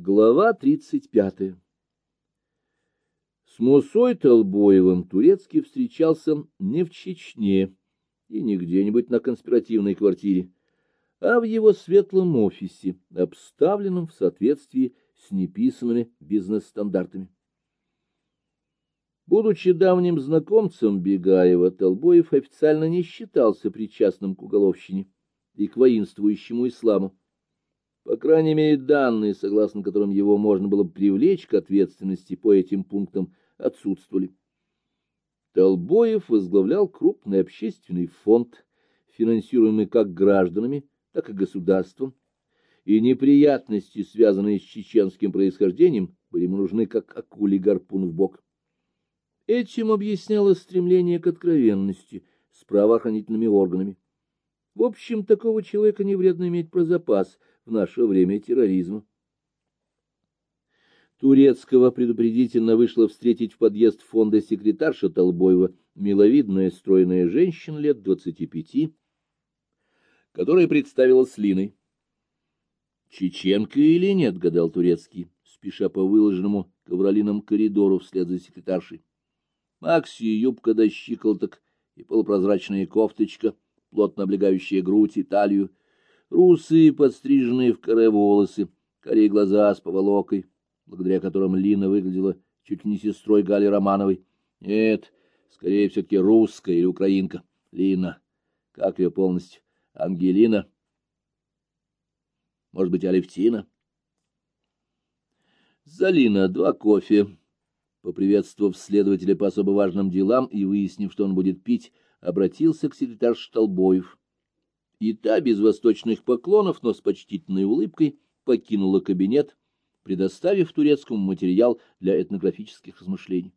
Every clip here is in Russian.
Глава тридцать пятая С Мусой Толбоевым Турецкий встречался не в Чечне и не где-нибудь на конспиративной квартире, а в его светлом офисе, обставленном в соответствии с неписанными бизнес-стандартами. Будучи давним знакомцем Бегаева, Толбоев официально не считался причастным к уголовщине и к воинствующему исламу. По крайней мере, данные, согласно которым его можно было привлечь к ответственности по этим пунктам, отсутствовали. Толбоев возглавлял крупный общественный фонд, финансируемый как гражданами, так и государством, и неприятности, связанные с чеченским происхождением, были ему нужны как акулий гарпун в бок. Этим объяснялось стремление к откровенности с правоохранительными органами. В общем, такого человека не вредно иметь про запас в наше время терроризма. Турецкого предупредительно вышла встретить в подъезд фонда секретарша Толбоева, миловидная стройная женщина лет двадцати пяти, которая представилась Линой. «Чеченка или нет?» — гадал Турецкий, спеша по выложенному ковролином коридору вслед за секретаршей. Макси, юбка до щиколоток и полупрозрачная кофточка, плотно облегающая грудь и талию, русые, подстриженные в коре волосы, корей глаза с поволокой, благодаря которым Лина выглядела чуть ли не сестрой Гали Романовой. Нет, скорее все-таки русская или украинка. Лина. Как ее полностью? Ангелина? Может быть, Алевтина? Залина, два кофе. Поприветствовав следователя по особо важным делам и выяснив, что он будет пить, обратился к секретарше Толбоев. И та, без восточных поклонов, но с почтительной улыбкой, покинула кабинет, предоставив турецкому материал для этнографических размышлений.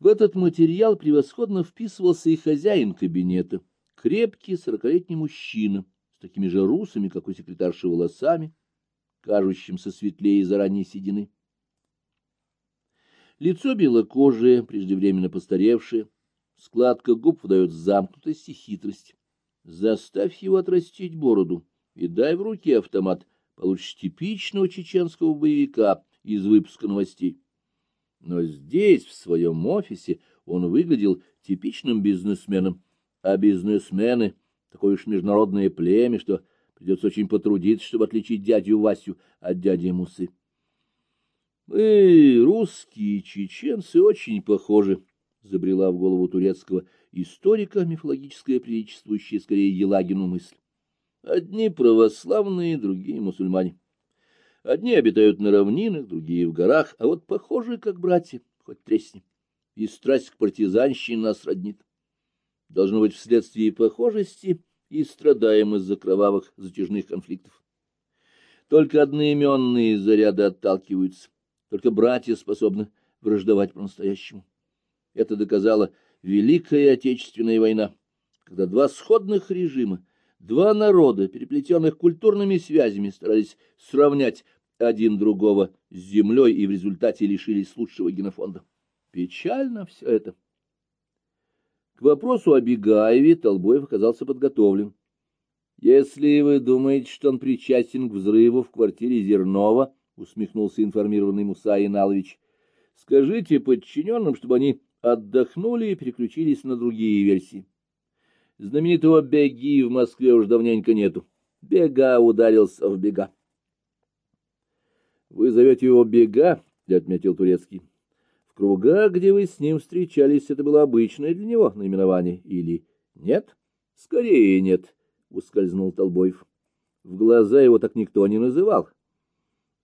В этот материал превосходно вписывался и хозяин кабинета, крепкий сорокалетний мужчина, с такими же русами, как у секретарши, волосами, кажущимся светлее заранее седины. Лицо белокожее, преждевременно постаревшее, складка губ выдает замкнутость и хитрость. Заставь его отрастить бороду и дай в руки автомат, получишь типичного чеченского боевика из выпуска новостей. Но здесь, в своем офисе, он выглядел типичным бизнесменом, а бизнесмены — такое уж международное племя, что придется очень потрудиться, чтобы отличить дядю Васю от дяди Мусы. Мы, русские чеченцы, очень похожи, — забрела в голову турецкого историка мифологическая приличествующая скорее Елагину мысль. Одни православные, другие мусульмане. Одни обитают на равнинах, другие в горах, а вот похожи, как братья, хоть тресни. И страсть к партизанщине нас роднит. Должно быть вследствие похожести и страдаем из-за кровавых затяжных конфликтов. Только одноименные заряды отталкиваются. Только братья способны враждовать по-настоящему. Это доказала Великая Отечественная война, когда два сходных режима, два народа, переплетенных культурными связями, старались сравнять один другого с землей и в результате лишились лучшего генофонда. Печально все это. К вопросу о Бегаеве Толбоев оказался подготовлен. Если вы думаете, что он причастен к взрыву в квартире Зернова, усмехнулся информированный Муса Иналович. — Скажите подчиненным, чтобы они отдохнули и переключились на другие версии. Знаменитого Беги в Москве уж давненько нету. Бега ударился в бега. — Вы зовете его Бега? — отметил Турецкий. — В кругах, где вы с ним встречались, это было обычное для него наименование. Или нет? — Скорее нет, — ускользнул Толбоев. В глаза его так никто не называл. —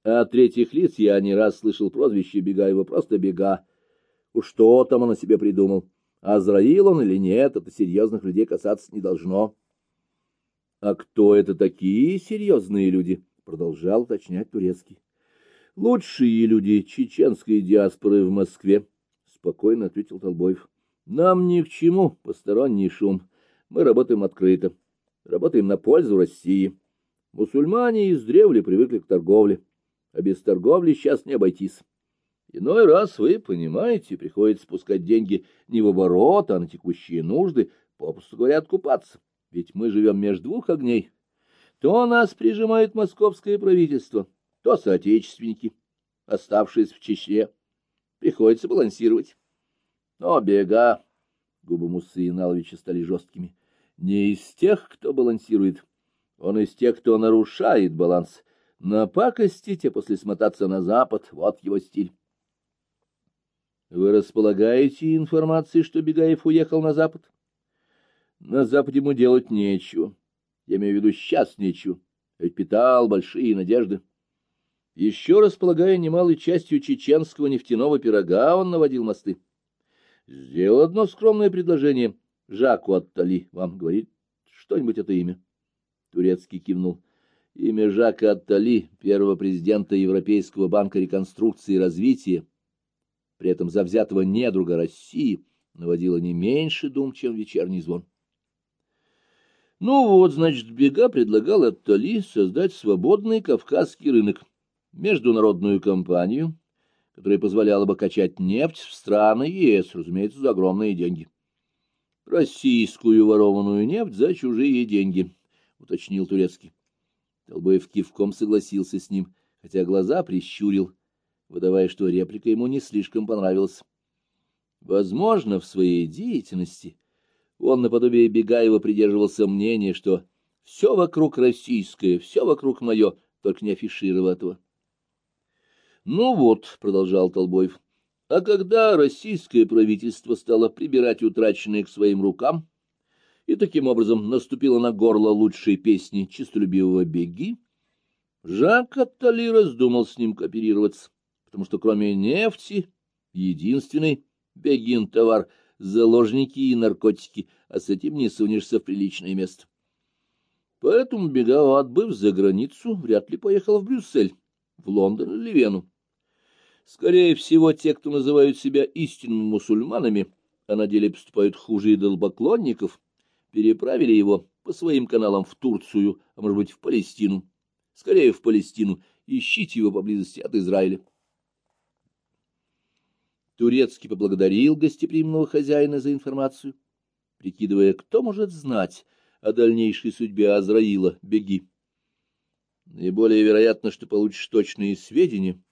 а третьих лиц я не раз слышал прозвище Бегаева просто Бега. Уж что там он о себе придумал. А Азраил он или нет, это серьезных людей касаться не должно. — А кто это такие серьезные люди? — продолжал уточнять Турецкий. — Лучшие люди чеченской диаспоры в Москве, — спокойно ответил Толбоев. — Нам ни к чему посторонний шум. Мы работаем открыто. Работаем на пользу России. Мусульмане издревле привыкли к торговле а без торговли сейчас не обойтись. Иной раз, вы понимаете, приходится спускать деньги не в оборот, а на текущие нужды, попросту говоря, откупаться. Ведь мы живем между двух огней. То нас прижимает московское правительство, то соотечественники, оставшиеся в Чечне. Приходится балансировать. Но бега, губы Мусы Иналовича стали жесткими, не из тех, кто балансирует, он из тех, кто нарушает баланс. Напакостить, а после смотаться на запад — вот его стиль. Вы располагаете информацией, что Бегаев уехал на запад? На западе ему делать нечего. Я имею в виду, сейчас нечего. Ведь питал большие надежды. Еще располагая немалой частью чеченского нефтяного пирога, он наводил мосты. Сделал одно скромное предложение. Жаку Аттали вам говорит что-нибудь это имя? Турецкий кивнул. Имя Жака Аттали, первого президента Европейского банка реконструкции и развития, при этом завзятого недруга России, наводило не меньше дум, чем вечерний звон. Ну вот, значит, Бега предлагал Аттали создать свободный кавказский рынок, международную компанию, которая позволяла бы качать нефть в страны ЕС, разумеется, за огромные деньги. Российскую ворованную нефть за чужие деньги, — уточнил Турецкий. Толбоев кивком согласился с ним, хотя глаза прищурил, выдавая, что реплика ему не слишком понравилась. Возможно, в своей деятельности он наподобие Бегаева придерживался мнения, что все вокруг российское, все вокруг мое, только не афишировал этого. «Ну вот», — продолжал Толбоев, — «а когда российское правительство стало прибирать утраченные к своим рукам, и таким образом наступило на горло лучшей песни чистолюбивого «Беги», Жак Аттали раздумал с ним кооперироваться, потому что кроме нефти единственный бегин-товар — заложники и наркотики, а с этим не сунешься в приличное место. Поэтому Бегао, отбыв за границу, вряд ли поехал в Брюссель, в Лондон или Вену. Скорее всего, те, кто называют себя истинными мусульманами, а на деле поступают хуже идолопоклонников, переправили его по своим каналам в Турцию, а может быть в Палестину. Скорее в Палестину, ищите его поблизости от Израиля. Турецкий поблагодарил гостеприимного хозяина за информацию, прикидывая, кто может знать о дальнейшей судьбе Азраила, беги. Наиболее вероятно, что получишь точные сведения,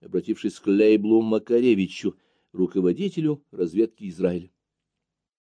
обратившись к Лейблу Макаревичу, руководителю разведки Израиля.